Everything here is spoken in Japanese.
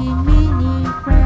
Mickey Mini Friends.